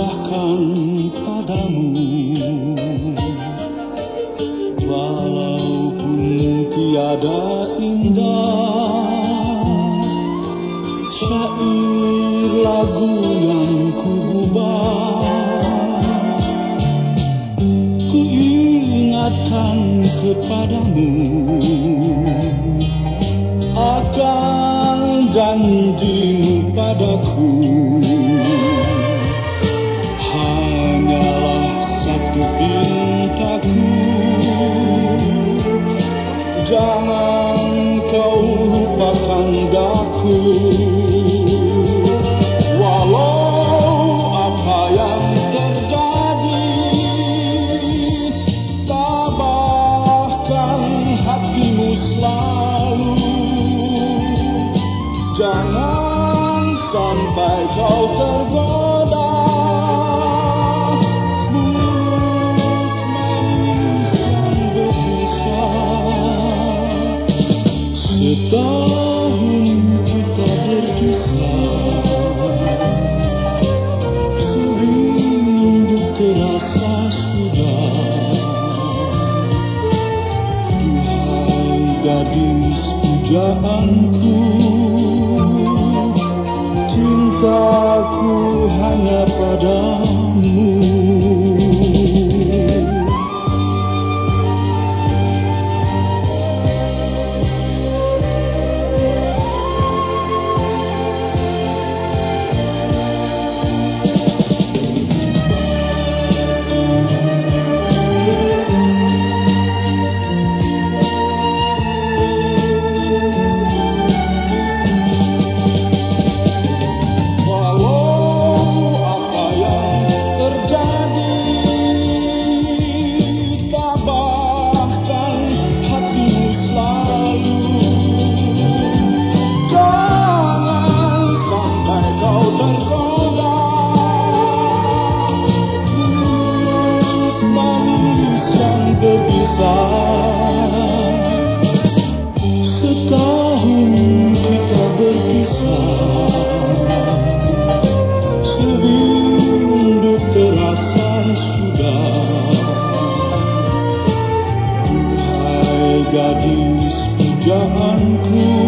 persembahkan padamu. Walaupun tiada indah Syair lagu yang kububah kuingatkan kepadamu. Akan janjimu padaku. Satu pintaku Jangan kau lupakan daku. Jangan sampai kau tergoda gadis pujaanku Cintaku hanya padamu Duhai gadis pujaanku